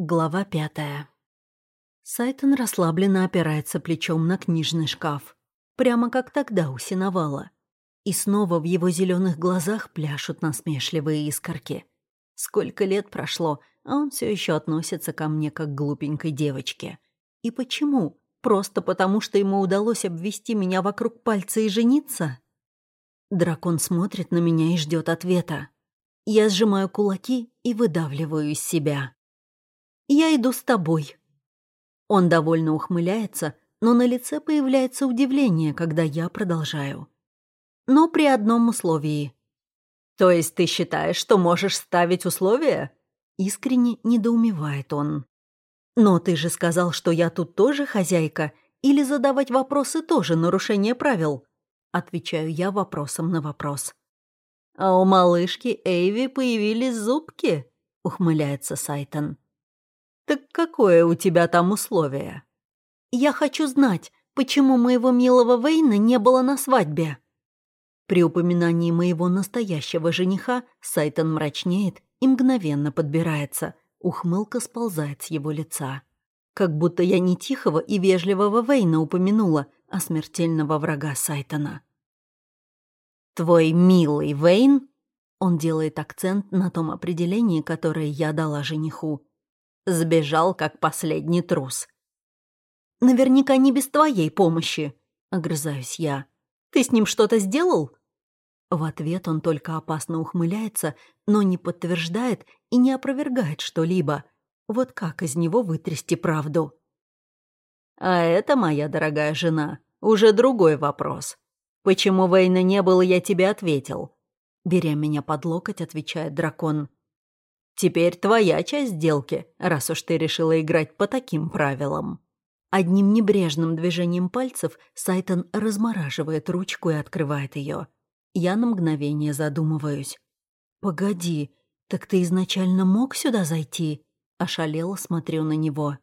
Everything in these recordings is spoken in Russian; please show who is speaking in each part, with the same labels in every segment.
Speaker 1: Глава пятая. Сайтон расслабленно опирается плечом на книжный шкаф. Прямо как тогда у Синовала. И снова в его зеленых глазах пляшут насмешливые искорки. Сколько лет прошло, а он все еще относится ко мне как к глупенькой девочке. И почему? Просто потому, что ему удалось обвести меня вокруг пальца и жениться? Дракон смотрит на меня и ждет ответа. Я сжимаю кулаки и выдавливаю из себя. Я иду с тобой». Он довольно ухмыляется, но на лице появляется удивление, когда я продолжаю. Но при одном условии. «То есть ты считаешь, что можешь ставить условия?» Искренне недоумевает он. «Но ты же сказал, что я тут тоже хозяйка, или задавать вопросы тоже нарушение правил?» Отвечаю я вопросом на вопрос. «А у малышки Эйви появились зубки?» — ухмыляется Сайтон. «Так какое у тебя там условие?» «Я хочу знать, почему моего милого Вейна не было на свадьбе?» При упоминании моего настоящего жениха Сайтон мрачнеет и мгновенно подбирается. Ухмылка сползает с его лица. Как будто я не тихого и вежливого Вейна упомянула, а смертельного врага Сайтона. «Твой милый Вейн?» Он делает акцент на том определении, которое я дала жениху. Сбежал, как последний трус. «Наверняка не без твоей помощи», — огрызаюсь я. «Ты с ним что-то сделал?» В ответ он только опасно ухмыляется, но не подтверждает и не опровергает что-либо. Вот как из него вытрясти правду? «А это, моя дорогая жена, уже другой вопрос. Почему войны не было, я тебе ответил». Беря меня под локоть, отвечает дракон. Теперь твоя часть сделки, раз уж ты решила играть по таким правилам». Одним небрежным движением пальцев Сайтон размораживает ручку и открывает ее. Я на мгновение задумываюсь. «Погоди, так ты изначально мог сюда зайти?» Ошалело смотрю на него.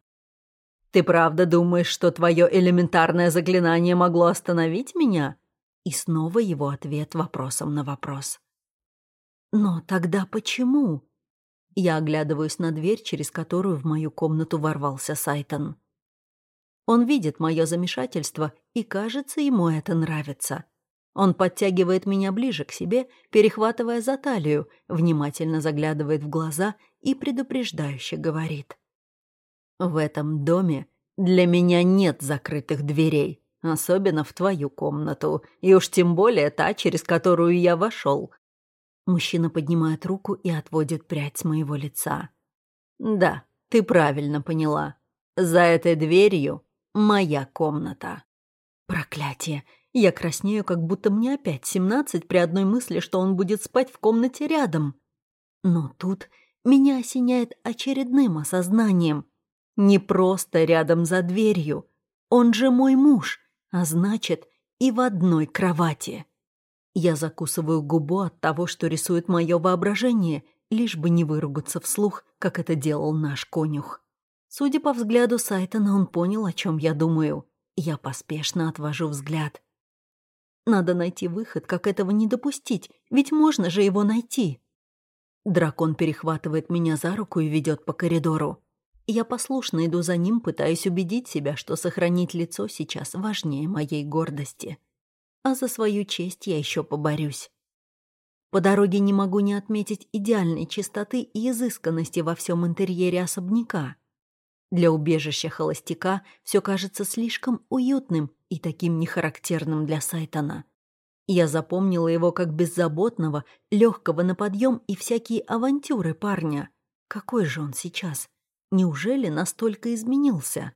Speaker 1: «Ты правда думаешь, что твое элементарное заклинание могло остановить меня?» И снова его ответ вопросом на вопрос. «Но тогда почему?» Я оглядываюсь на дверь, через которую в мою комнату ворвался Сайтон. Он видит мое замешательство, и, кажется, ему это нравится. Он подтягивает меня ближе к себе, перехватывая за талию, внимательно заглядывает в глаза и предупреждающе говорит. «В этом доме для меня нет закрытых дверей, особенно в твою комнату, и уж тем более та, через которую я вошел. Мужчина поднимает руку и отводит прядь с моего лица. «Да, ты правильно поняла. За этой дверью моя комната». Проклятие! Я краснею, как будто мне опять семнадцать при одной мысли, что он будет спать в комнате рядом. Но тут меня осеняет очередным осознанием. Не просто рядом за дверью. Он же мой муж, а значит, и в одной кровати. Я закусываю губу от того, что рисует мое воображение, лишь бы не выругаться вслух, как это делал наш конюх. Судя по взгляду Сайтона, он понял, о чем я думаю. Я поспешно отвожу взгляд. Надо найти выход, как этого не допустить, ведь можно же его найти. Дракон перехватывает меня за руку и ведет по коридору. Я послушно иду за ним, пытаясь убедить себя, что сохранить лицо сейчас важнее моей гордости а за свою честь я еще поборюсь. По дороге не могу не отметить идеальной чистоты и изысканности во всем интерьере особняка. Для убежища холостяка все кажется слишком уютным и таким нехарактерным для Сайтона. Я запомнила его как беззаботного, легкого на подъем и всякие авантюры парня. Какой же он сейчас? Неужели настолько изменился?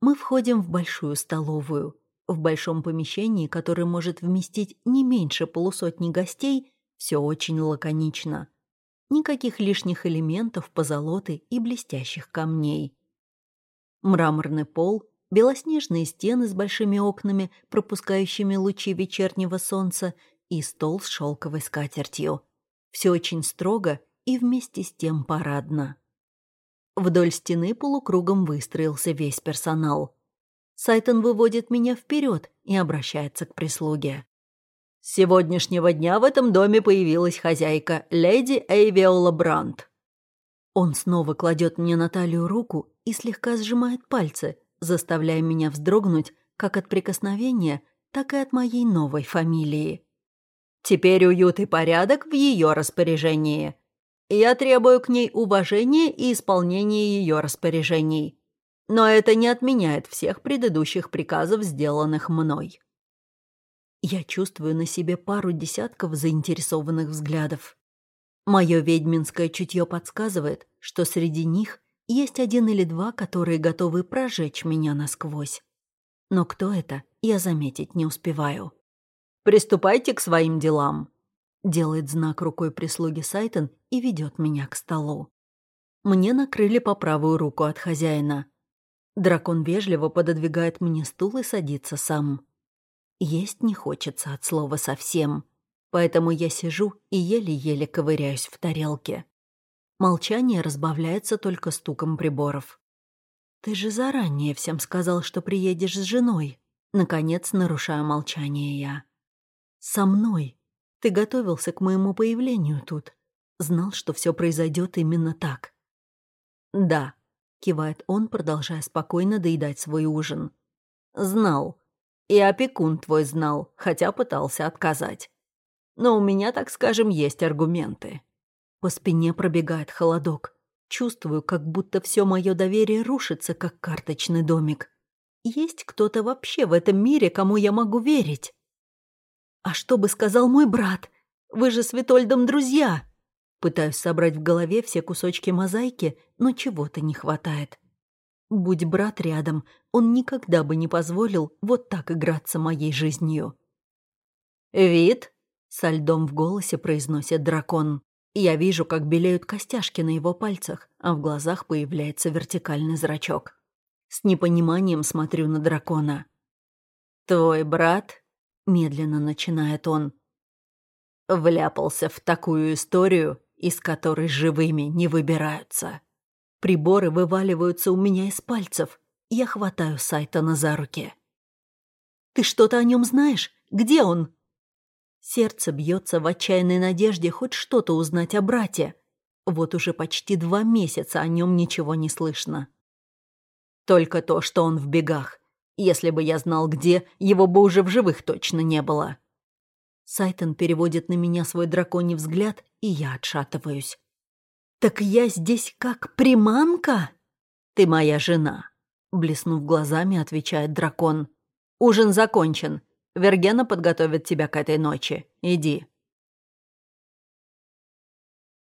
Speaker 1: Мы входим в большую столовую. В большом помещении, которое может вместить не меньше полусотни гостей, все очень лаконично. Никаких лишних элементов, позолоты и блестящих камней. Мраморный пол, белоснежные стены с большими окнами, пропускающими лучи вечернего солнца, и стол с шелковой скатертью. Все очень строго и вместе с тем парадно. Вдоль стены полукругом выстроился весь персонал. Сайтон выводит меня вперед и обращается к прислуге. С сегодняшнего дня в этом доме появилась хозяйка, леди Эйвиола Брандт. Он снова кладет мне на талию руку и слегка сжимает пальцы, заставляя меня вздрогнуть как от прикосновения, так и от моей новой фамилии. Теперь уют и порядок в ее распоряжении. Я требую к ней уважения и исполнения ее распоряжений. Но это не отменяет всех предыдущих приказов, сделанных мной. Я чувствую на себе пару десятков заинтересованных взглядов. Мое ведьминское чутье подсказывает, что среди них есть один или два, которые готовы прожечь меня насквозь. Но кто это, я заметить не успеваю. «Приступайте к своим делам», — делает знак рукой прислуги Сайтон и ведет меня к столу. Мне накрыли по правую руку от хозяина. Дракон вежливо пододвигает мне стул и садится сам. Есть не хочется от слова совсем, поэтому я сижу и еле-еле ковыряюсь в тарелке. Молчание разбавляется только стуком приборов. «Ты же заранее всем сказал, что приедешь с женой». Наконец нарушаю молчание я. «Со мной. Ты готовился к моему появлению тут. Знал, что все произойдет именно так». «Да», — кивает он, продолжая спокойно доедать свой ужин. «Знал. И опекун твой знал, хотя пытался отказать. Но у меня, так скажем, есть аргументы». По спине пробегает холодок. Чувствую, как будто все мое доверие рушится, как карточный домик. Есть кто-то вообще в этом мире, кому я могу верить? А что бы сказал мой брат? Вы же с Витольдом друзья. Пытаюсь собрать в голове все кусочки мозаики, но чего-то не хватает. Будь брат рядом, он никогда бы не позволил вот так играться моей жизнью. «Вид?» — со льдом в голосе произносит дракон. Я вижу, как белеют костяшки на его пальцах, а в глазах появляется вертикальный зрачок. С непониманием смотрю на дракона. «Твой брат?» — медленно начинает он. «Вляпался в такую историю, из которой живыми не выбираются. Приборы вываливаются у меня из пальцев. Я хватаю Сайтона за руки. «Ты что-то о нем знаешь? Где он?» Сердце бьется в отчаянной надежде хоть что-то узнать о брате. Вот уже почти два месяца о нем ничего не слышно. Только то, что он в бегах. Если бы я знал где, его бы уже в живых точно не было. Сайтон переводит на меня свой драконий взгляд, и я отшатываюсь. «Так я здесь как приманка?» «Ты моя жена», — блеснув глазами, отвечает дракон. «Ужин закончен. Вергена подготовит тебя к этой ночи. Иди».